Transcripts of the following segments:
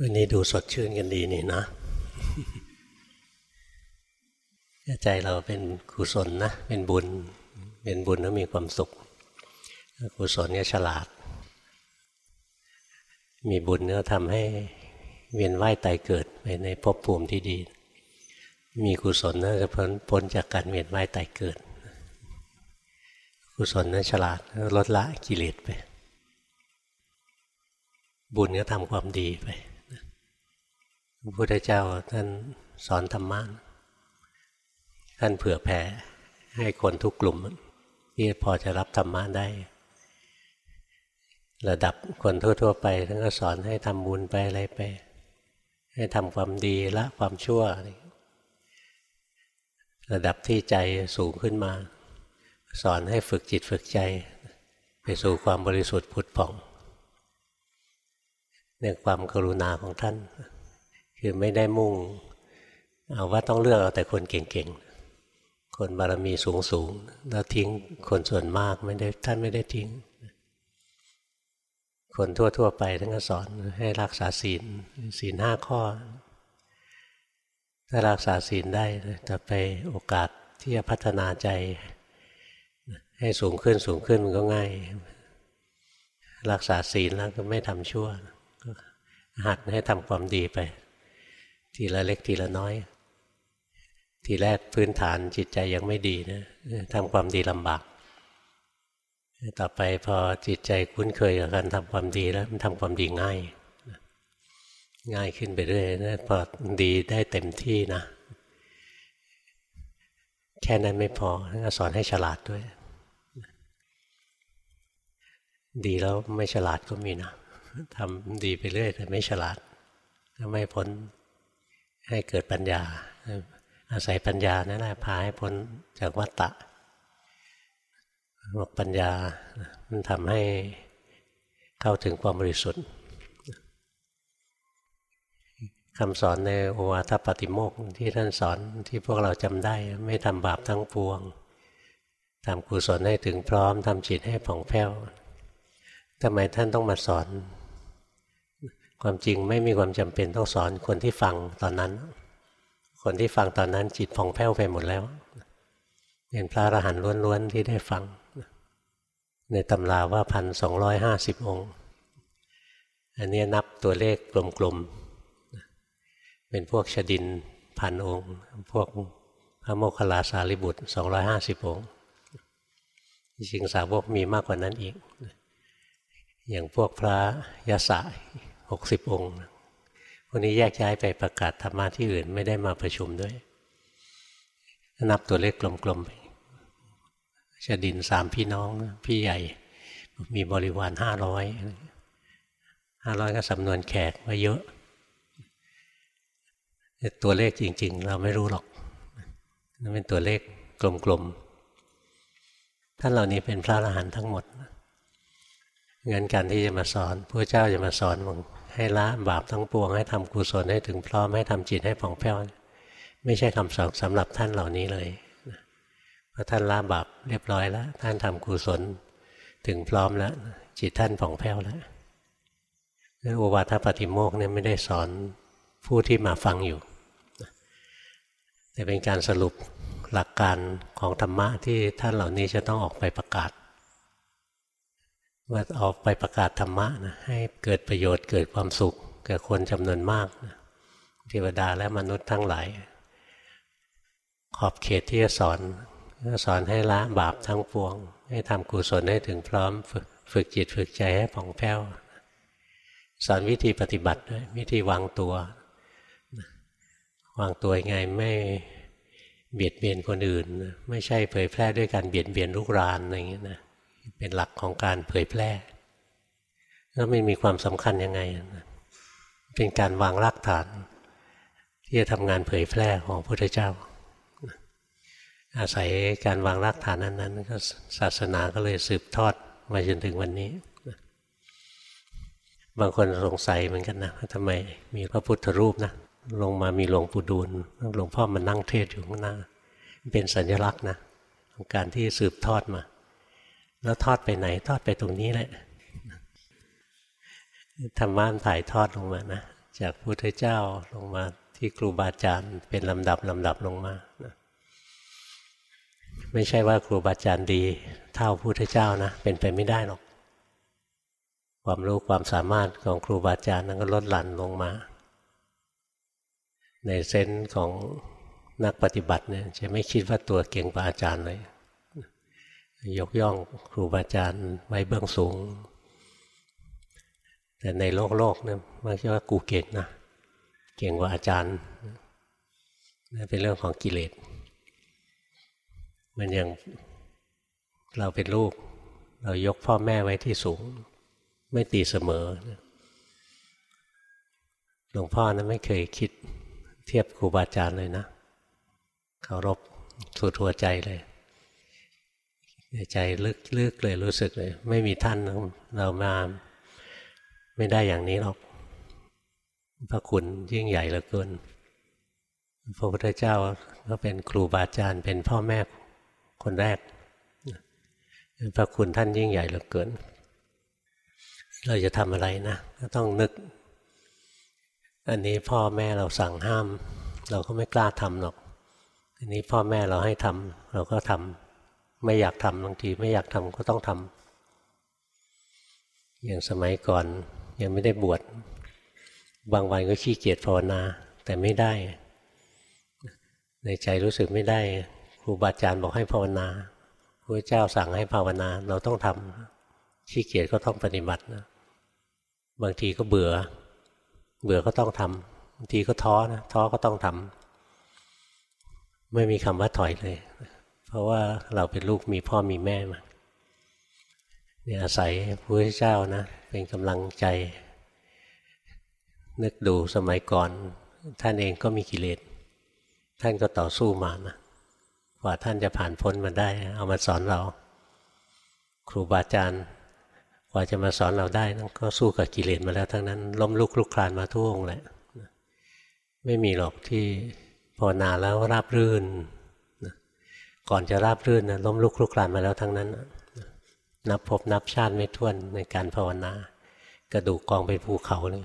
วันนี้ดูสดชื่นกันดีนี่นะ ใจเราเป็นกุศลนะ เป็นบุญ เป็นบุญแล้วมีความสุข กุศลเนี่ยฉลาด มีบุญเนี่ยทำให้เวียนว่ายตายเกิดไปในภพภูมิที่ดี มีกุศลน่าจะพ้นพ้นจากการเวียนว่ายตายเกิด กุศลนั้นฉลาดลดละกิเลสไป บุญก็ทำความดีไป พระพุทธเจ้าท่านสอนธรรมะท่านเผื่อแผ่ให้คนทุกกลุ่มที่พอจะรับธรรมะได้ ระดับคนทั่ว ๆ ไปท่านก็สอนให้ทำบุญไปอะไรไป ให้ทำความดีละความชั่ว ระดับที่ใจสูงขึ้นมา สอนให้ฝึกจิตฝึกใจ ไปสู่ความบริสุทธิ์ผุดผ่องในความกรุณาของท่าน คือไม่ได้มุ่ง เอาว่าต้องเลือกเอาแต่คนเก่งๆ คนบารมีสูงๆ แล้วทิ้งคนส่วนมากไม่ได้ท่านไม่ได้ทิ้ง คนทั่วๆ ไปท่านก็สอนให้รักษาศีลศีลห้าข้อ ถ้ารักษาศีลได้จะไปโอกาสที่จะพัฒนาใจ ให้สูงขึ้นสูงขึ้นมันก็ง่าย รักษาศีลแล้วก็ไม่ทำชั่วหัดให้ทำความดีไป ทีละเล็กทีละน้อย ทีแรกพื้นฐานจิตใจยังไม่ดีนะทำความดีลำบาก ต่อไปพอจิตใจคุ้นเคยกับการทำความดีแล้วมันทำความดีง่าย ง่ายขึ้นไปเรื่อยนะพอดีได้เต็มที่นะ แค่นั้นไม่พอต้องสอนให้ฉลาดด้วย ดีแล้วไม่ฉลาดก็มีนะทำดีไปเรื่อยแต่ไม่ฉลาดก็ไม่พ้น ให้เกิดปัญญา อาศัยปัญญานั่นแหละพาให้พ้นจากวัฏฏะบอกปัญญามันทำให้เข้าถึงความบริสุทธิ์คำสอนในโอวาทปฏิโมกที่ท่านสอนที่พวกเราจำได้ไม่ทำบาปทั้งปวงทำกุศลให้ถึงพร้อมทำจิตให้ผ่องแผ้วทำไมท่านต้องมาสอน ความจริงไม่มีความจำเป็นต้องสอนคนที่ฟังตอนนั้น คนที่ฟังตอนนั้นจิตผ่องแผ้วไปหมดแล้ว เป็นพระอรหันต์ล้วนๆที่ได้ฟัง ในตำราว่าพันสองร้อยห้าสิบองค์ อันนี้นับตัวเลขกลมๆ เป็นพวกชดินพันองค์ พวกพระโมคคัลลาสารีบุตรสองร้อยห้าสิบองค์จริงสาวกมีมากกว่านั้นอีก อย่างพวกพระยศ หกสิบองค์คนนี้แยกย้ายไปประกาศธรรมะที่อื่นไม่ได้มาประชุมด้วย นับตัวเลขกลมๆไปชดินสามพี่น้องพี่ใหญ่ มีบริวารห้าร้อยห้าร้อยก็สำนวนแขกว่าเยอะ ตัวเลขจริง ๆ เราไม่รู้หรอกนั่นเป็นตัวเลขกลมๆ ท่านเหล่านี้เป็นพระอรหันต์ทั้งหมดงั้นการที่จะมาสอนพระเจ้าจะมาสอนมึง ให้ละบาปทั้งปวงให้ทำกุศลให้ถึงพร้อมให้ทำจิตให้ผ่องแผ้วไม่ใช่คำสอนสำหรับท่านเหล่านี้เลยพราะท่านละบาปเรียบร้อยแล้ว ท่านทำกุศลถึงพร้อมแล้ว จิตท่านผ่องแผ้วแล้วโอวาทปฏิโมกเนี่ยไม่ได้สอนผู้ที่มาฟังอยู่ แต่เป็นการสรุปหลักการของธรรมะที่ท่านเหล่านี้จะต้องออกไปประกาศ ว่าออกไปประกาศธรรมะนะให้เกิดประโยชน์เกิดความสุขแก่คนจำนวนมากนะเทวดาและมนุษย์ทั้งหลาย ขอบเขตที่จะสอนก็สอนให้ละบาปทั้งปวง ให้ทำกุศลให้ถึงพร้อมฝึกฝึกจิตฝึกใจให้ผ่องแผ้ว สอนวิธีปฏิบัติด้วยวิธีวางตัว วางตัวยังไงไม่เบียดเบียนคนอื่น ไม่ใช่เผยแพร่ด้วยการเบียดเบียนลูกรานอะไรอย่างเงี้นะ เป็นหลักของการเผยแพร่แล้วไม่มีความสำคัญยังไง เป็นการวางรากฐาน ที่จะทำงานเผยแพร่ของพระพุทธเจ้า อาศัยการวางรากฐานนั้นนั้นก็ศาสนาก็เลยสืบทอดมาจนถึงวันนี้ บางคนสงสัยเหมือนกันนะทำไมมีพระพุทธรูปนะ ลงมามีหลวงปู่ดูลหลวงพ่อมันนั่งเทศอยู่ข้างหน้า เป็นสัญลักษณ์นะของการที่สืบทอดมา แล้วทอดไปไหน ทอดไปตรงนี้แหละธรรมะถ่ายทอดลงมานะจากพุทธเจ้าลงมาที่ครูบาอาจารย์เป็นลำดับลำดับลงมานะไม่ใช่ว่าครูบาอาจารย์ดี เท่าพุทธเจ้านะ เป็นไปไม่ได้หรอก ความรู้ความสามารถของครูบาอาจารย์นั้นก็ลดหลั่นลงมา ในเซนส์ของนักปฏิบัติเนี่ยจะไม่คิดว่าตัวเก่งกว่าอาจารย์เลย ยกย่องครูบาอาจารย์ไว้เบื้องสูง แต่ในโลกโลกเนี่ยมักจะว่ากูเก่งนะเก่งกว่าอาจารย์นั่นเป็นเรื่องของกิเลสมันยังเราเป็นลูก เรายกพ่อแม่ไว้ที่สูง ไม่ตีเสมอหลวงพ่อนะไม่เคยคิดเทียบครูบาอาจารย์เลยนะเคารพสุดหัวใจเลย ใจลึกๆเลยรู้สึกเลย ไม่มีท่านเรามาไม่ได้อย่างนี้หรอก พระคุณยิ่งใหญ่เหลือเกินพระพุทธเจ้าก็เป็นครูบาอาจารย์เป็นพ่อแม่คนแรก พระคุณท่านยิ่งใหญ่เหลือเกิน เราจะทำอะไรนะก็ต้องนึก อันนี้พ่อแม่เราสั่งห้าม เราก็ไม่กล้าทำหรอก อันนี้พ่อแม่เราให้ทำเราก็ทำ ไม่อยากทำบางทีไม่อยากทำก็ต้องทำอย่างสมัยก่อนยังไม่ได้บวชบางวันก็ขี้เกียจภาวนา แต่ไม่ได้ ในใจรู้สึกไม่ได้ครูบาอาจารย์บอกให้ภาวนาพระเจ้าสั่งให้ภาวนา เราต้องทำขี้เกียจก็ต้องปฏิบัตินะบางทีก็เบื่อ เบื่อก็ต้องทำบางทีก็ท้อนะท้อก็ต้องทำไม่มีคำว่าถอยเลย เพราะว่าเราเป็นลูกมีพ่อมีแม่มาเนี่ยอาศัยพระเจ้านะ เป็นกำลังใจ นึกดูสมัยก่อน ท่านเองก็มีกิเลส ท่านก็ต่อสู้มานะกว่าท่านจะผ่านพ้นมาได้ เอามาสอนเรา ครูบาอาจารย์กว่าจะมาสอนเราได้นั่นก็สู้กับกิเลสมาแล้ว ทั้งนั้น ล้มลุกลุกคลานมาทุกองแหละไม่มีหรอกที่ภาวนาแล้วราบรื่น ก่อนจะราบรื่นนะล้มลุกคลุกคลานมาแล้วทั้งนั้น นับพบนับชาติไม่ท้วนในการภาวนากระดูกกองเป็นภูเขาเลย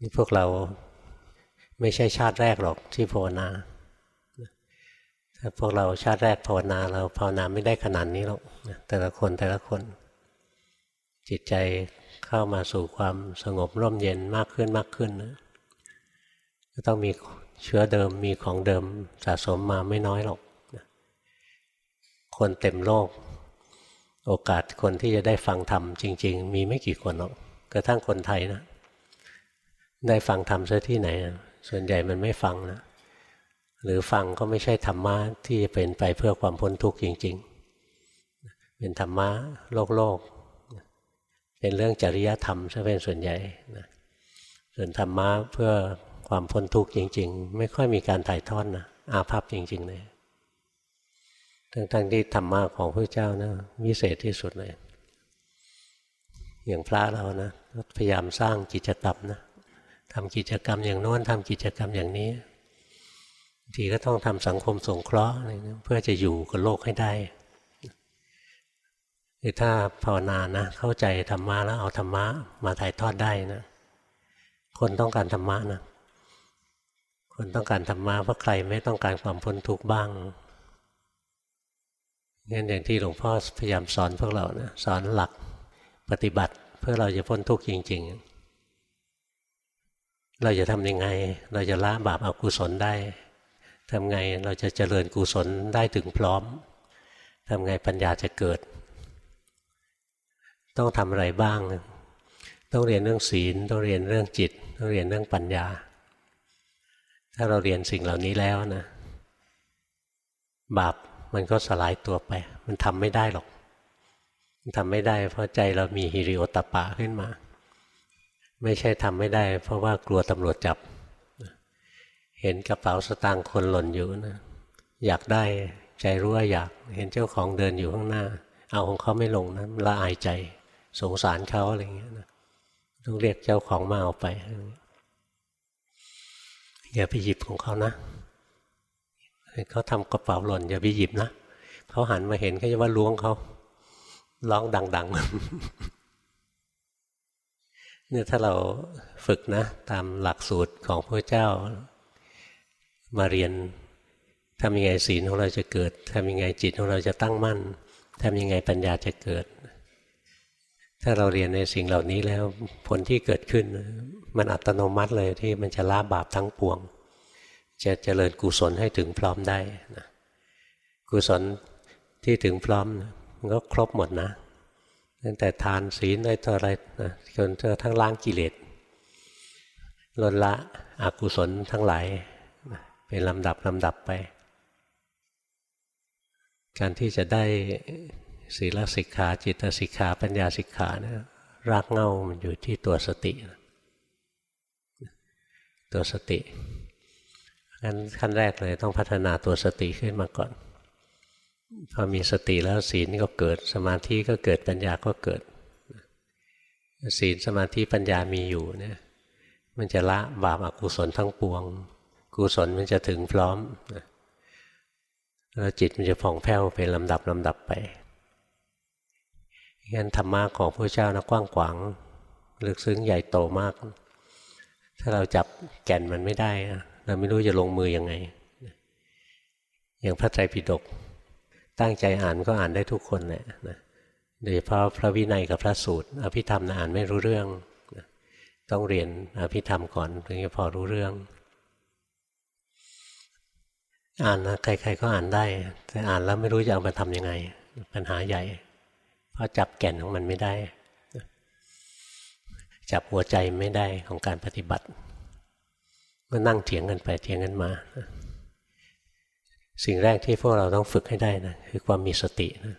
นี่พวกเราไม่ใช่ชาติแรกหรอกที่ภาวนาถ้าพวกเราชาติแรกภาวนา เราภาวนาไม่ได้ขนาดนี้หรอกแต่ละคนแต่ละคน จิตใจเข้ามาสู่ความสงบร่มเย็นมากขึ้นมากขึ้นนะก็ต้องมี เชื้อเดิมมีของเดิมสะสมมาไม่น้อยหรอก คนเต็มโลก โอกาสคนที่จะได้ฟังธรรมจริง ๆ มีไม่กี่คนหรอกกระทั่งคนไทยนะ ได้ฟังธรรมซะที่ไหนส่วนใหญ่มันไม่ฟังนะ หรือฟังก็ไม่ใช่ธรรมะที่จะเป็นไปเพื่อความพ้นทุกข์จริง ๆ เป็นธรรมะโลกโลก เป็นเรื่องจริยธรรมซะเป็นส่วนใหญ่นะส่วนธรรมะเพื่อ ความพ้นทุกข์จริง ๆ ไม่ค่อยมีการถ่ายทอดนะอาภัพจริง ๆ เลยทั้งๆที่ธรรมะของพระเจ้านะวิเศษที่สุดเลย อย่างพระเรานะพยายามสร้างกิจกรรมนะทำกิจกรรมอย่างโน้นทำกิจกรรมอย่างนี้ทีก็ต้องทำสังคมสงเคราะห์เพื่อจะอยู่กับโลกให้ได้คือถ้าภาวนานะเข้าใจธรรมะแล้วเอาธรรมะมาถ่ายทอดได้นะคนต้องการธรรมะนะ คนต้องการธรรมะเพราะใครไม่ต้องการความพ้นทุกข์บ้างงั้นอย่างที่หลวงพ่อพยายามสอนพวกเรานะสอนหลักปฏิบัติเพื่อเราจะพ้นทุกข์จริง ๆ เราจะทำยังไง เราจะละบาปอากุศลได้ทำไงเราจะเจริญกุศลได้ถึงพร้อมทำไงปัญญาจะเกิด ต้องทำอะไรบ้าง ต้องเรียนเรื่องศีล ต้องเรียนเรื่องจิต ต้องเรียนเรื่องปัญญา ถ้าเราเรียนสิ่งเหล่านี้แล้วนะ บาปมันก็สลายตัวไป มันทำไม่ได้หรอก มันทำไม่ได้ เพราะใจเรามีฮิริโอตปะขึ้นมา ไม่ใช่ทำไม่ได้ เพราะว่ากลัวตำรวจจับ เห็นกระเป๋าสตางค์คนหล่นอยู่นะอยากได้ใจรู้ว่าอยาก เห็นเจ้าของเดินอยู่ข้างหน้า เอาของเขาไม่ลงนะละอายใจ สงสารเขาอะไรอย่างเงี้ยนะต้องเรียกเจ้าของมาเอาไป อย่าไปหยิบของเขานะเขาทำกระเป๋าหล่นอย่าไปหยิบนะเขาหันมาเห็นเขาจะว่าล้วงเขาร้องดัง ๆ เนี่ยถ้าเราฝึกนะ ตามหลักสูตรของพระเจ้า มาเรียนทำยังไงศีลของเราจะเกิดทำยังไงจิตของเราจะตั้งมั่นทำยังไงปัญญาจะเกิด ถ้าเราเรียนในสิ่งเหล่านี้แล้วผลที่เกิดขึ้น มันอัตโนมัติเลยที่มันจะละบาปทั้งปวง จะเจริญกุศลให้ถึงพร้อมได้นะกุศลที่ถึงพร้อมมันก็ครบหมดนะตั้งแต่ทานศีลอะไรต่ออะไรนะจนกระทั่งล้างกิเลสลดละอกุศลทั้งหลายเป็นลำดับลำดับไป การที่จะได้ ศีลสิกขาจิตสิกขาปัญญาสิกขาเนี่ยรากเง้ามันอยู่ที่ตัวสติ ตัวสติงั้นขั้นแรกเลยต้องพัฒนาตัวสติขึ้นมาก่อน พอมีสติแล้วศีลก็เกิดสมาธิก็เกิดปัญญาก็เกิด ศีลสมาธิปัญญามีอยู่เนี่ยมันจะละบาปอกุศลทั้งปวง กุศลมันจะถึงพร้อมแล้วจิตมันจะผ่องแผ้วเป็นลำดับลำดับไป งั้นธรรมะของพระเจ้านะกว้างขวางลึกซึ้งใหญ่โตมาก ถ้าเราจับแก่นมันไม่ได้เราไม่รู้จะลงมือยังไง อย่างพระไตรปิฎกตั้งใจอ่านก็อ่านได้ทุกคนแหละนะโดยเฉพาะพระวินัยกับพระสูตร อภิธรรมนะอ่านไม่รู้เรื่องนะต้องเรียนอภิธรรมก่อนถึงจะพอรู้เรื่อง อ่านนะใครๆก็อ่านได้ แต่อ่านแล้วไม่รู้จะเอามาทำยังไง ปัญหาใหญ่ เพราะจับแก่นของมันไม่ได้ จับหัวใจไม่ได้ของการปฏิบัติก็นั่งเถียงกันไปเถียงกันมา สิ่งแรกที่พวกเราต้องฝึกให้ได้นะคือความมีสตินะ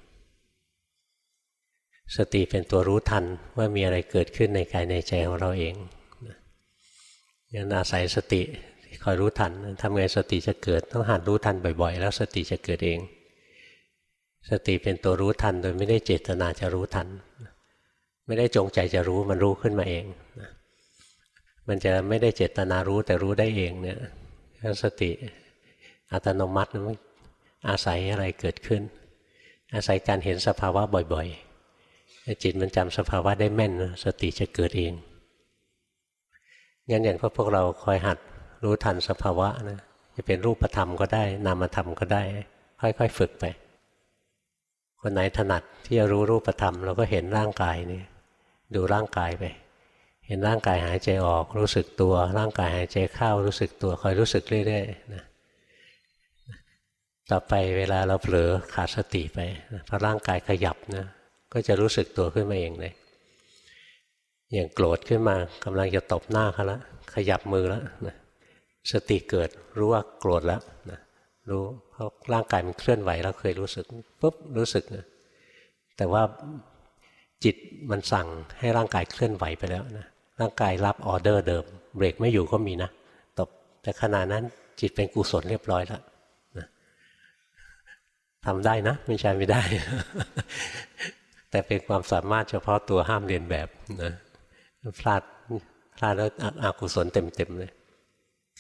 สติเป็นตัวรู้ทันว่ามีอะไรเกิดขึ้นในกายในใจของเราเองงั้นอาศัยสติคอยรู้ทันทำไงสติจะเกิดต้องหัดรู้ทันบ่อย ๆ แล้วสติจะเกิดเอง สติเป็นตัวรู้ทัน โดยไม่ได้เจตนาจะรู้ทัน ไม่ได้จงใจจะรู้มันรู้ขึ้นมาเองมันจะไม่ได้เจตนารู้แต่รู้ได้เองเนี่ยสติอัตโนมัติมันอาศัยอะไรเกิดขึ้น อาศัยการเห็นสภาวะบ่อยๆจิตมันจำสภาวะได้แม่น สติจะเกิดเองงั้นอย่างพวกเราคอยหัดรู้ทันสภาวะนะจะเป็นรูปธรรมก็ได้ นามธรรมก็ได้ ค่อยๆ ฝึกไป คนไหนถนัดที่จะรู้รูปธรรมเราก็เห็นร่างกายนี่ดูร่างกายไป เห็นร่างกายหายใจออกรู้สึกตัว ร่างกายหายใจเข้ารู้สึกตัวคอยรู้สึกเรื่อยๆนะต่อไปเวลาเราเผลอขาดสติไปพอร่างกายขยับนะก็จะรู้สึกตัวขึ้นมาเองเลยอย่างโกรธขึ้นมากำลังจะตบหน้าเขาล้วขยับมือแล้วนะสติเกิดรู้ว่าโกรธแล้วนะ รู้เพราะร่างกายมันเคลื่อนไหวเราเคยรู้สึกปุ๊บรู้สึกนะแต่ว่าจิตมันสั่งให้ร่างกายเคลื่อนไหวไปแล้วนะร่างกายรับออเดอร์เดิม เบรกไม่อยู่ก็มีนะตบแต่ขณะนั้นจิตเป็นกุศลเรียบร้อยแล้วทำได้นะ ไม่ใช่ไม่ได้ แต่เป็นความสามารถเฉพาะตัวห้ามเรียนแบบนะพลาดพลาดแล้วอกุศลเต็มๆเลย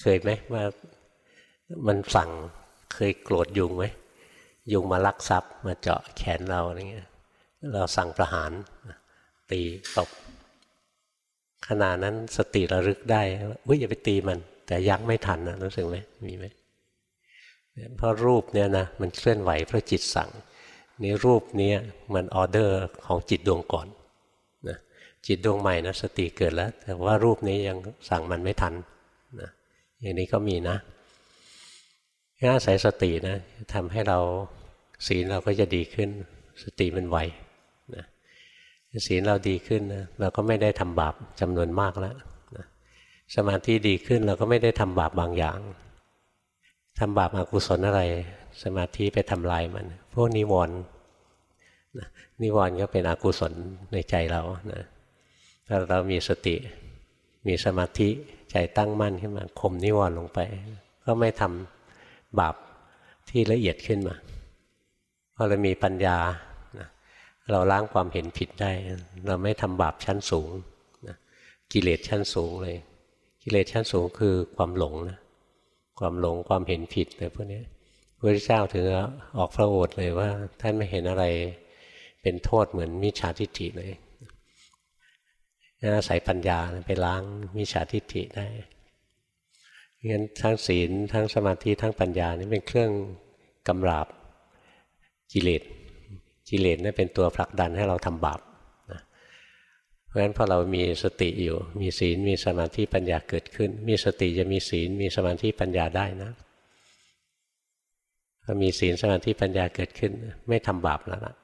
เคยไหมว่ามันสั่ง เคยโกรธยุงไหมยุงมาลักทรัพย์มาเจาะแขนเราอะไรเงี้ยเราสั่งประหารตีตบขณะนั้นสติระลึกได้ว่าอย่าไปตีมัน แต่ยักไม่ทันนะรู้สึกไหมมีไหมเพราะรูปเนี่ยนะมันเคลื่อนไหวเพราะจิตสั่งนี่รูปนี้มันออเดอร์ของจิตดวงก่อนนะจิตดวงใหม่นะสติเกิดแล้ว แต่ว่ารูปนี้ยังสั่งมันไม่ทันนะอย่างนี้ก็มีนะ ถ้าอาศัยสตินะทำให้เราศีลเราก็จะดีขึ้น สติมันไวนะศีลเราดีขึ้นนะเราก็ไม่ได้ทำบาปจำนวนมากแล้วนะสมาธิดีขึ้นเราก็ไม่ได้ทำบาปบางอย่างทำบาปอากุศลอะไร สมาธิไปทำลายมัน พวกนิวรณ์นิวรณ์ก็เป็นอกุศลในใจเรานะถ้าเรามีสติมีสมาธิใจตั้งมั่นขึ้นมาข่มนิวรณ์ลงไป ก็ไม่ทำ บาปที่ละเอียดขึ้นมาพอเรามีปัญญาเราล้างความเห็นผิดได้ เราไม่ทำบาปชั้นสูงกิเลสชั้นสูงเลย กิเลสชั้นสูงคือความหลงนะความหลงความเห็นผิดอะไรพวกนี้พระเจ้าถึงออกพระโอษฐ์เลยว่า ท่านไม่เห็นอะไรเป็นโทษเหมือนมิจฉาทิฏฐิเลยอาศัยปัญญาไปล้างมิจฉาทิฏฐิได้ งั้นทั้งศีลทั้งสมาธิทั้งปัญญานี่เป็นเครื่องกำราบกิเลสกิเลสนี่เป็นตัวผลักดันให้เราทำบาปนะเพราะฉะนั้นพอเรามีสติอยู่ มีศีลมีสมาธิปัญญาเกิดขึ้น มีสติจะมีศีลมีสมาธิปัญญาได้นะพอมีศีลสมาธิปัญญาเกิดขึ้น ไม่ทำบาปแล้วล่ะ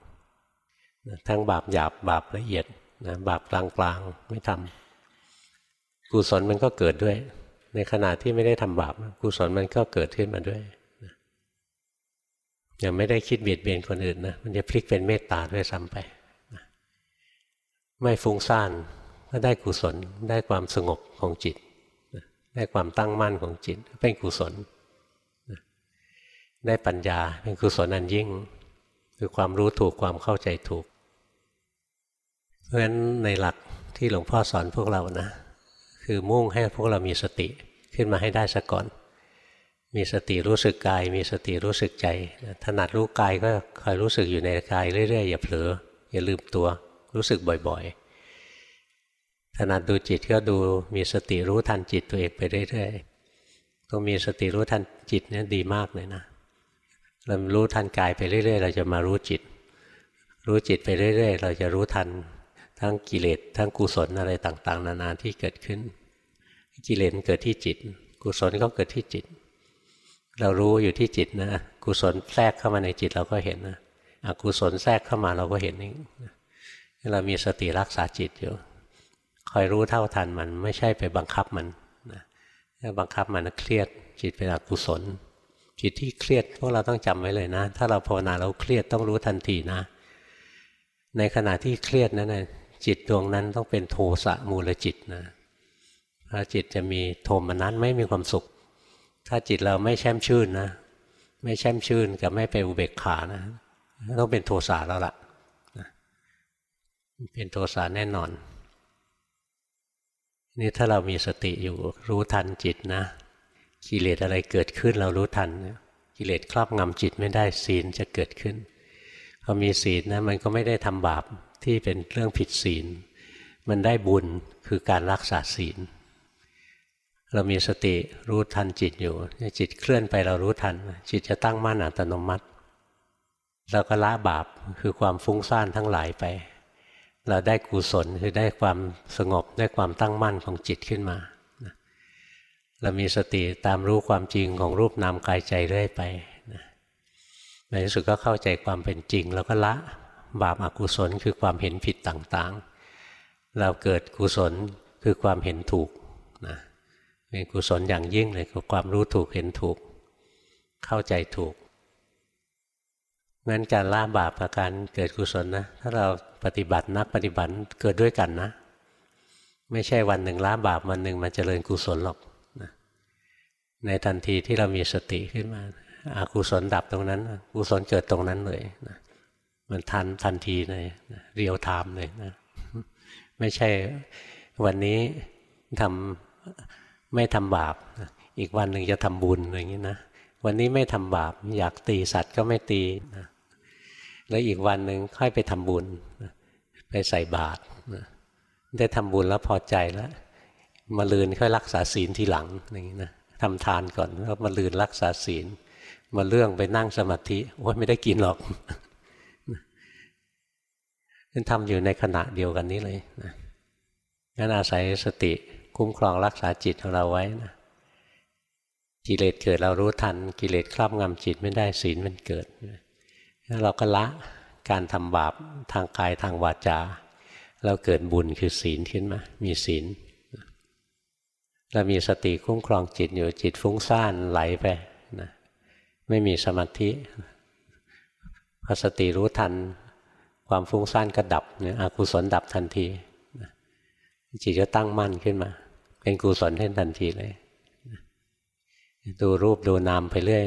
ทั้งบาปหยาบบาปละเอียดนะบาปกลางๆไม่ทำกุศลมันก็เกิดด้วย ในขณะที่ไม่ได้ทำบาปกุศลมันก็เกิดขึ้นมาด้วยยังไม่ได้คิดเบียดเบียนคนอื่นนะมันจะพลิกเป็นเมตตาด้วยซ้ำไปไม่ฟุ้งซ่านก็ได้กุศลได้ความสงบของจิต ได้ความตั้งมั่นของจิต เป็นกุศล ได้ปัญญาเป็นกุศลอันยิ่ง คือความรู้ถูกความเข้าใจถูก เพราะฉะนั้นในหลักที่หลวงพ่อสอนพวกเรานะ คือมุ่งให้พวกเรามีสติขึ้นมาให้ได้ซะก่อน มีสติรู้สึกกาย มีสติรู้สึกใจ ถนัดรู้กายก็คอยรู้สึกอยู่ในกายเรื่อยๆอย่าเผลออย่าลืมตัวรู้สึกบ่อยๆ ถนัดดูจิตก็ดูมีสติรู้ทันจิตตัวเองไปเรื่อยๆต้องมีสติรู้ทันจิตเนี่ยดีมากเลยนะเรารู้ทันกายไปเรื่อย ๆ เราจะมารู้จิต รู้จิตไปเรื่อย ๆ เราจะรู้ทันทั้งกิเลสทั้งกุศลอะไรต่าง ๆ นานาที่เกิดขึ้น กิเลสเกิดที่จิต กุศลก็เกิดที่จิต เรารู้อยู่ที่จิตนะ กุศลแทรกเข้ามาในจิตเราก็เห็นนะอกุศลแทรกเข้ามาเราก็เห็นนี่เรามีสติรักษาจิตอยู่คอยรู้เท่าทันมันไม่ใช่ไปบังคับมันนะถ้าบังคับมันเครียด จิตเป็นอกุศล จิตที่เครียดพวกเราต้องจำไว้เลยนะ ถ้าเราภาวนาเราเครียดต้องรู้ทันทีนะ ในขณะที่เครียดนั้นนะจิตดวงนั้นต้องเป็นโทสะมูลจิตนะ ถ้าจิตจะมีโทมนัสไม่มีความสุข ถ้าจิตเราไม่แช่มชื่นนะ ไม่แช่มชื่นกับไม่ไปอุเบกขานะต้องเป็นโทสะแล้วล่ะเป็นโทสะแน่นอน นี่ถ้าเรามีสติอยู่รู้ทันจิตนะกิเลสอะไรเกิดขึ้นเรารู้ทันกิเลสครอบงำจิตไม่ได้ศีลจะเกิดขึ้นพอมีศีลนะมันก็ไม่ได้ทำบาปที่เป็นเรื่องผิดศีล มันได้บุญคือการรักษาศีล เรามีสติรู้ทันจิตอยู่จิตเคลื่อนไปเรารู้ทัน จิตจะตั้งมั่นอัตโนมัติ เราก็ละบาปคือความฟุ้งซ่านทั้งหลายไป เราได้กุศลคือได้ความสงบได้ความตั้งมั่นของจิตขึ้นมา เรามีสติตามรู้ความจริงของรูปนามกายใจเรื่อยไปในที่สุดก็เข้าใจความเป็นจริง แล้วก็ละบาปอากุศลคือความเห็นผิดต่างๆ เราเกิดกุศลคือความเห็นถูกนะ เป็นกุศลอย่างยิ่งเลยคือความรู้ถูกเห็นถูก เข้าใจถูกงั้นการละบาปกับการเกิดกุศลนะถ้าเราปฏิบัตินักปฏิบัติเกิดด้วยกันนะ ไม่ใช่วันหนึ่งละบาปวันหนึ่งมันจเจริญกุศลหรอกนะในทันทีที่เรามีสติขึ้นมาอากุศลดับตรงนั้นกุศลเกิดตรงนั้นเลยนะมันทันทันทีเลยเรียวไทม์เลยนะไม่ใช่วันนี้ทำ ไม่ทำบาป อีกวันหนึ่งจะทำบุญอย่างนี้นะ วันนี้ไม่ทำบาป อยากตีสัตว์ก็ไม่ตีนะแล้วอีกวันหนึ่งค่อยไปทำบุญ ไปใส่บาตรได้ทำบุญแล้วพอใจแล้ว มาลืนค่อยรักษาศีลทีหลังอย่างนี้นะทำทานก่อนแล้วมาลืนรักษาศีล มาเรื่องไปนั่งสมาธิโอ้ยไม่ได้กินหรอกนั่นทำอยู่ในขณะเดียวกันนี้เลยนะงั้นอาศัยสติ คุ้มครองรักษาจิตของเราไว้นะกิเลสเกิดเรารู้ทัน กิเลสครอบงำจิตไม่ได้ศีลมันเกิดแล้วเราก็ละการทำบาปทางกายทางวาจา เราเกิดบุญคือศีลขึ้นมา มีศีลเรามีสติคุ้มครองจิตอยู่จิตฟุ้งซ่านไหลไปนะไม่มีสมาธิพอสติรู้ทันความฟุ้งซ่านก็ดับเนี่ยอกุศลดับทันที จิตก็ตั้งมั่นขึ้นมา เป็นกุศลขึ้นทันทีเลย ดูรูปดูนามไปเรื่อย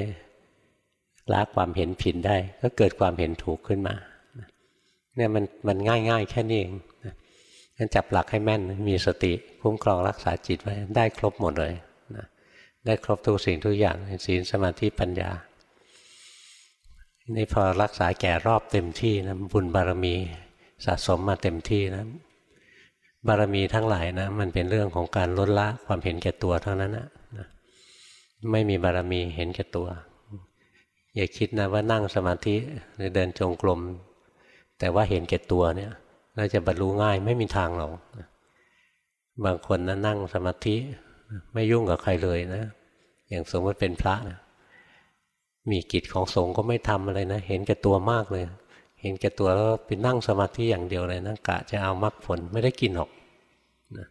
ละความเห็นผิดได้ ก็เกิดความเห็นถูกขึ้นมาเนี่ยมันมันง่ายง่ายแค่นี้เองงั้นจับหลักให้แม่นมีสติคุ้มครองรักษาจิตไว้ได้ครบหมดเลยนะได้ครบทุกสิ่งทุกอย่างศีลสมาธิปัญญา นี่พอรักษาแก่รอบเต็มที่นะบุญบารมีสะสมมาเต็มที่นะ บารมีทั้งหลายนะ มันเป็นเรื่องของการลดละความเห็นแก่ตัวเท่านั้นนะไม่มีบารมีเห็นแก่ตัว อย่าคิดนะว่านั่งสมาธิหรือเดินจงกรมแต่ว่าเห็นแก่ตัวเนี่ยเราจะบรรลุง่ายไม่มีทางหรอกบางคนนะนั่งสมาธิไม่ยุ่งกับใครเลยนะ อย่างสมมติเป็นพระนะมีกิจของสงฆ์ก็ไม่ทำอะไรนะ เห็นแก่ตัวมากเลย เห็นแก่ตัวแล้วไปนั่งสมาธิอย่างเดียวเลยนะกะจะเอามรรคผลไม่ได้กินหรอกนะ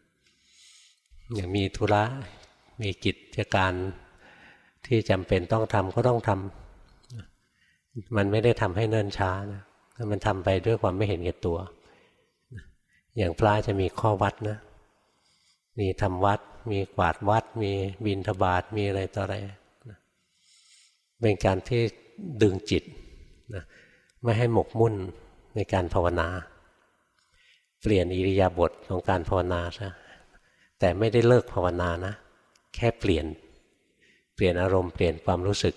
อย่างมีธุระมีกิจการที่จำเป็นต้องทำก็ต้องทำมันไม่ได้ทำให้เนิ่นช้านะมันทำไปด้วยความไม่เห็นแก่ตัว อย่างพระจะมีข้อวัดนะมีทำวัด มีกวาดวัด มีบินทบาทมีอะไรต่ออะไรเป็นการที่ดึงจิตนะ ไม่ให้หมกมุ่นในการภาวนา เปลี่ยนอิริยาบถของการภาวนาซะแต่ไม่ได้เลิกภาวนานะ แค่เปลี่ยน เปลี่ยนอารมณ์เปลี่ยนความรู้สึก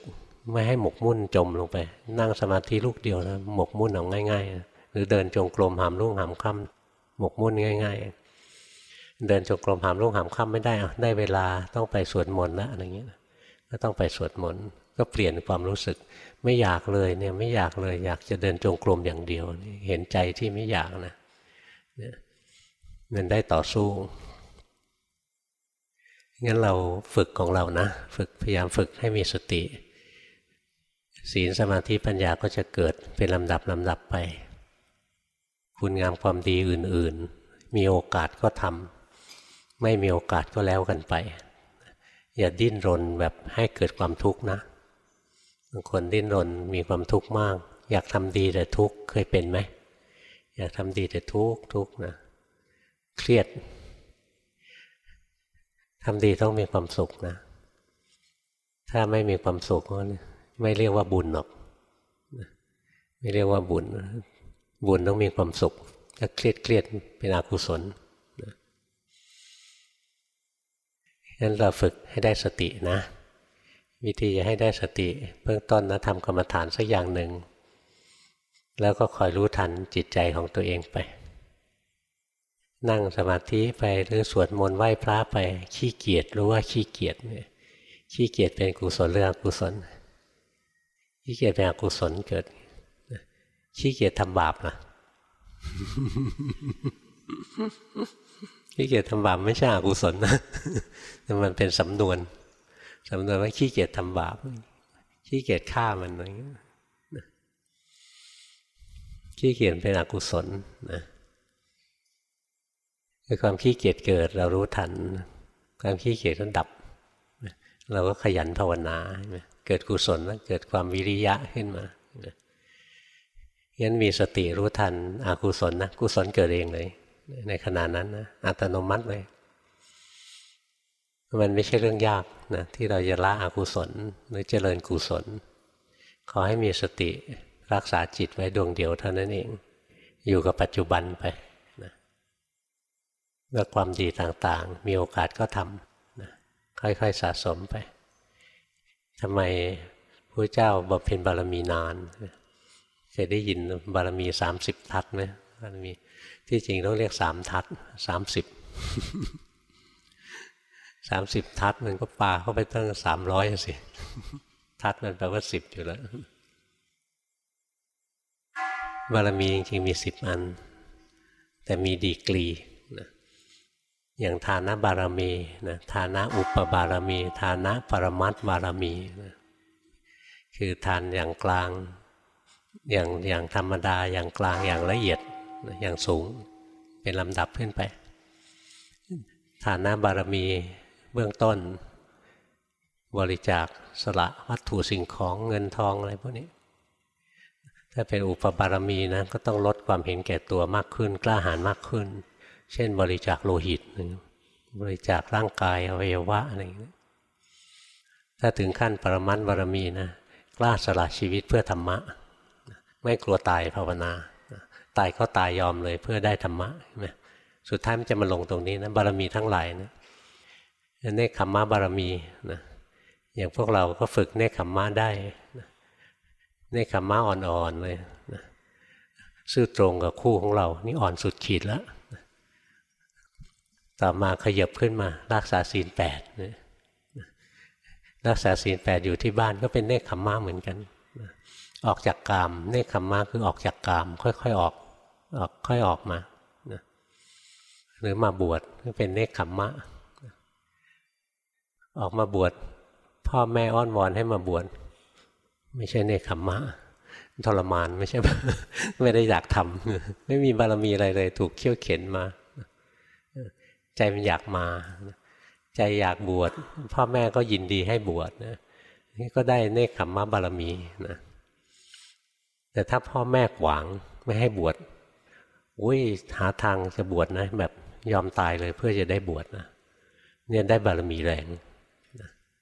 ไม่ให้หมกมุ่นจมลงไป นั่งสมาธิลูกเดียวนะหมกมุ่นเอาง่าย ๆ หรือเดินจงกรมหามรุ่งหามค่ำหมกมุ่นง่าย ๆ เดินจงกรมหามรุ่งหามค่ำไม่ได้อะได้เวลาต้องไปสวดมนต์ล้วอะไรเงี้ยก็ต้องไปสวดมนต์ก็เปลี่ยนความรู้สึก ไม่อยากเลยเนี่ยไม่อยากเลย อยากจะเดินจงกรมอย่างเดียว เห็นใจที่ไม่อยากนะเนี่ยมันได้ต่อสู้งั้นเราฝึกของเรานะฝึกพยายามฝึกให้มีสติ ศีลสมาธิปัญญาก็จะเกิดเป็นลำดับลำดับไป คุณงามความดีอื่น ๆ มีโอกาสก็ทำไม่มีโอกาสก็แล้วกันไป อย่าดิ้นรนแบบให้เกิดความทุกข์นะางคนดิ้นรนมีความทุกข์มาก อยากทำดีแต่ทุกข์เคยเป็นไหมอยากทำดีแต่ทุกข์ทุกข์นะเครียดทำดีต้องมีความสุขนะ ถ้าไม่มีความสุขก็ไม่เรียกว่าบุญหรอก ไม่เรียกว่าบุญ บุญต้องมีความสุข ถ้าเครียดเครียดเป็นอกุศลงั้นเราฝึกให้ได้สตินะ วิธีจะให้ได้สติเบื้องต้นนะทำกรรมฐานสักอย่างหนึ่ง แล้วก็คอยรู้ทันจิตใจของตัวเองไป นั่งสมาธิไปหรือสวดมนต์ไหว้พระไปขี้เกียจรู้ว่าขี้เกียจเนี่ยขี้เกียจเป็นกุศลหรืออกุศลขี้เกียจเป็นอกุศลเกิดขี้เกียจทำบาปนะขี้เกียจทำบาปไม่ใช่อกุศลนะแต่มันเป็นสำนวน สำนวนว่าขี้เกียจทำบาปขี้เกียจฆ่ามันอะไรเงี้ยขี้เกียจเป็นอกุศลนะคือความขี้เกียจเกิดเรารู้ทัน ความขี้เกียจก็ดับ เราก็ขยันภาวนา เกิดกุศลเกิดความวิริยะขึ้นมางั้นมีสติรู้ทันอกุศลนะกุศลเกิดเองเลย ในขณะนั้นนะอัตโนมัติเลย มันไม่ใช่เรื่องยากนะที่เราจะละอกุศลหรือเจริญกุศล ขอให้มีสติรักษาจิตไว้ดวงเดียวเท่านั้นเอง อยู่กับปัจจุบันไปนะเมื่อความดีต่างๆ มีโอกาสก็ทำนะค่อยๆสะสมไปทำไมพระเจ้าบำเพ็ญบารมีนานเคยได้ยินบารมีสามสิบทัศไหมบารมีที่จริงต้องเรียกสามทัศสามสิบ สามสิบทัดมันก็ปาเข้าไปตั้งสามร้อยสิ ทัดมันแปลว่าสิบอยู่แล้ว บารมีจริงๆมีสิบอัน แต่มีดีกรีนะอย่างฐานะบารมีนะฐานะอุปบารมี ฐานะปรมัตบารมีนะคือทานอย่างกลางอย่างอย่างธรรมดาอย่างกลางอย่างละเอียดอย่างสูงเป็นลำดับขึ้นไป ฐานะบารมี เบื้องต้น บริจาคสละวัตถุสิ่งของเงินทองอะไรพวกนี้ ถ้าเป็นอุปบารมีนะก็ต้องลดความเห็นแก่ตัวมากขึ้น กล้าหาญมากขึ้น เช่น บริจาคโลหิต บริจาคร่างกายอวัยวะอะไรอย่างนี้ถ้าถึงขั้นปรมัตบารมีนะกล้าสละชีวิตเพื่อธรรมะ ไม่กลัวตายภาวนา ตายก็ตายยอมเลยเพื่อได้ธรรมะสุดท้ายมันจะมาลงตรงนี้นะบารมีทั้งหลายนะ เนคขมมะบารมีนะอย่างพวกเราก็ฝึกเนคขมมะได้นะเนคขมมะอ่อนๆเลยนะซื่อตรงกับคู่ของเรา นี่อ่อนสุดขีดแล้วต่อมาขยับขึ้นมา รักษาศีลแปดรักษาศีลแปดอยู่ที่บ้านก็เป็นเนคขมมะเหมือนกันออกจากกามเนคขมมะคือออกจากกาม ค่อยๆออกออกค่อยออกมาหรือมาบวชก็เป็นเนคขมมะ ออกมาบวชพ่อแม่อ้อนวอนให้มาบวชไม่ใช่เนคขมมะทรมานไม่ใช่ ไม่ได้อยากทำไม่มีบารมีอะไรเลย ถูกเคี่ยวเข็นมา ใจมันอยากมา ใจอยากบวชพ่อแม่ก็ยินดีให้บวชนะนี่ก็ได้เนคขมมะบารมีนะแต่ถ้าพ่อแม่ขวางไม่ให้บวชอุ้ยหาทางจะบวชนะ แบบยอมตายเลยเพื่อจะได้บวชนะเนี่ยได้บารมีแรง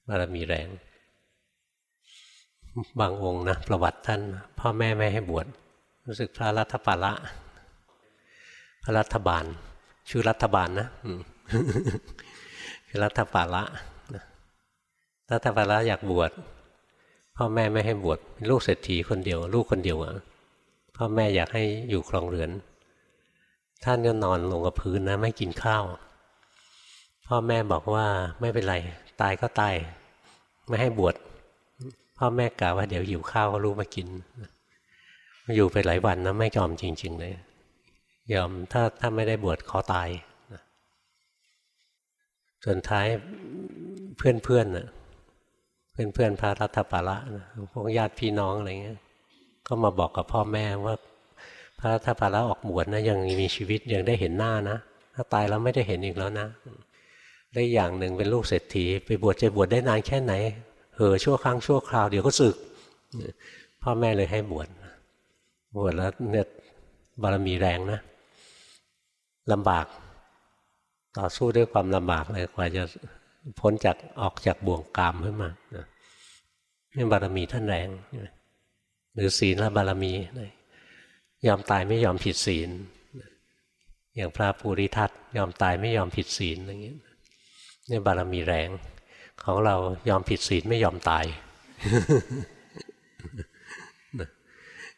บารมีแรง บางองค์นะประวัติท่าน พ่อแม่ไม่ให้บวชรู้สึกพระรัฐปาละพระรัฐบาล ชื่อรัฐบาลนะคือรัฐปาละรัฐปาละอยากบวชพ่อแม่ไม่ให้บวชลูกเศรษฐีคนเดียว ลูกคนเดียวอะพ่อแม่อยากให้อยู่ครองเรือน ท่านก็นอนลงกับพื้นนะ ไม่กินข้าว พ่อแม่บอกว่าไม่เป็นไร ตายก็ตาย ไม่ให้บวชพ่อแม่กล่าวว่าเดี๋ยวหิวข้าวก็รู้มากิน อยู่ไปหลายวันนะไม่ยอมจริง ๆ เลย ยอมถ้าถ้าไม่ได้บวชขอตายจนท้ายเพื่อนๆน่ะเพื่อนๆพระรัตปาระพวกญาติพี่น้องอะไรเงี้ย ก็มาบอกกับพ่อแม่ว่าพระรัตปาระออกบวชนะยังมีชีวิตยังได้เห็นหน้านะถ้าตายแล้วไม่ได้เห็นอีกแล้วนะ ได้อย่างหนึ่งเป็นลูกเศรษฐี ไปบวชจะบวชได้นานแค่ไหนเออชั่วครั้งชั่วคราวเดี๋ยวก็สึก พ่อแม่เลยให้บวชบวชแล้วเนี่ยบารมีแรงนะลำบากต่อสู้ด้วยความลำบากเลยกว่าจะพ้นจากออกจากบ่วงกามขึ้นมาเนี่ยบารมีท่านแรง หรือศีลและบารมี ยอมตายไม่ยอมผิดศีล อย่างพระภูริทัตยอมตายไม่ยอมผิดศีลอย่างเงี้ย เนี่ยบารมีแรง ของเรายอมผิดศีลไม่ยอมตาย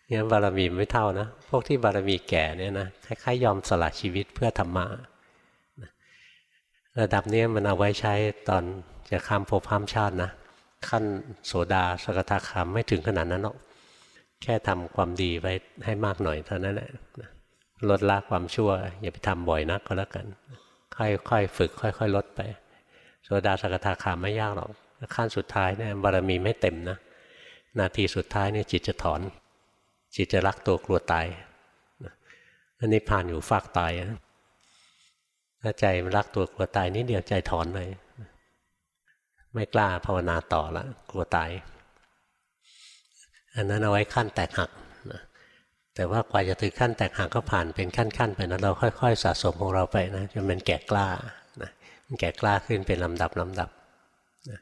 เนี่ยบารมีไม่เท่านะ พวกที่บารมีแก่เนี่ยนะคล้ายๆยอมสละชีวิตเพื่อธรรมะระดับนี้มันเอาไว้ใช้ตอนจะข้ามภพข้ามชาตินะขั้นโสดาสกทาคามไม่ถึงขนาดนั้นหรอกแค่ทำความดีไว้ให้มากหน่อยเท่านั้นแหละลดละความชั่ว อย่าไปทำบ่อยนักก็แล้วกัน ค่อยๆฝึก ค่อย ๆ ลดไป โสดาสกทาคาไม่ยากหรอกขั้นสุดท้ายเนี่ยบารมีไม่เต็มนะ นาทีสุดท้ายเนี่ยจิตจะถอน จิตจะรักตัวกลัวตายอันนี้ผ่านอยู่ฝากตายนะถ้าใจมันรักตัวกลัวตายนิดเดียวใจถอนเลยไม่กล้าภาวนาต่อละกลัวตาย อันนั้นเอาไว้ขั้นแตกหักนะแต่ว่ากว่าจะถึงขั้นแตกหักก็ผ่านเป็นขั้นๆไปนะเราค่อย ๆ สะสมของเราไปนะจนมันแก่กล้า แก่กล้าขึ้นเป็นลำดับลำดับนะ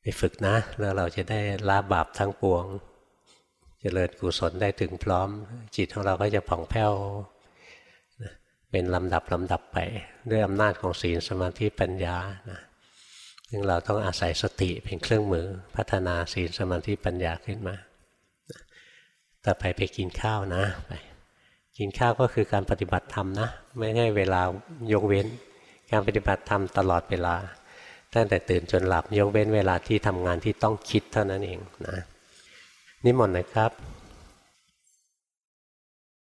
ไปฝึกนะ แล้วเราจะได้ละบาปทั้งปวงจเจริญกุศลได้ถึงพร้อม จิตของเราก็จะผ่องแผ้วนะเป็นลำดับลำดับไป ด้วยอำนาจของศีลสมาธิปัญญานะซึ่งเราต้องอาศัยสติเป็นเครื่องมือพัฒนาศีลสมาธิปัญญาขึ้นมา ต่อไปไปกินข้าวนะไป กินข้าวก็คือการปฏิบัติธรรมนะ ไม่ใช่เวลายกเว้น การปฏิบัติธรรมตลอดเวลา ตั้งแต่ตื่นจนหลับยกเว้นเวลาที่ทำงานที่ต้องคิดเท่านั้นเองนะนิมนต์นะครับ